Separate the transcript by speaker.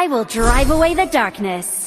Speaker 1: I will drive away the darkness.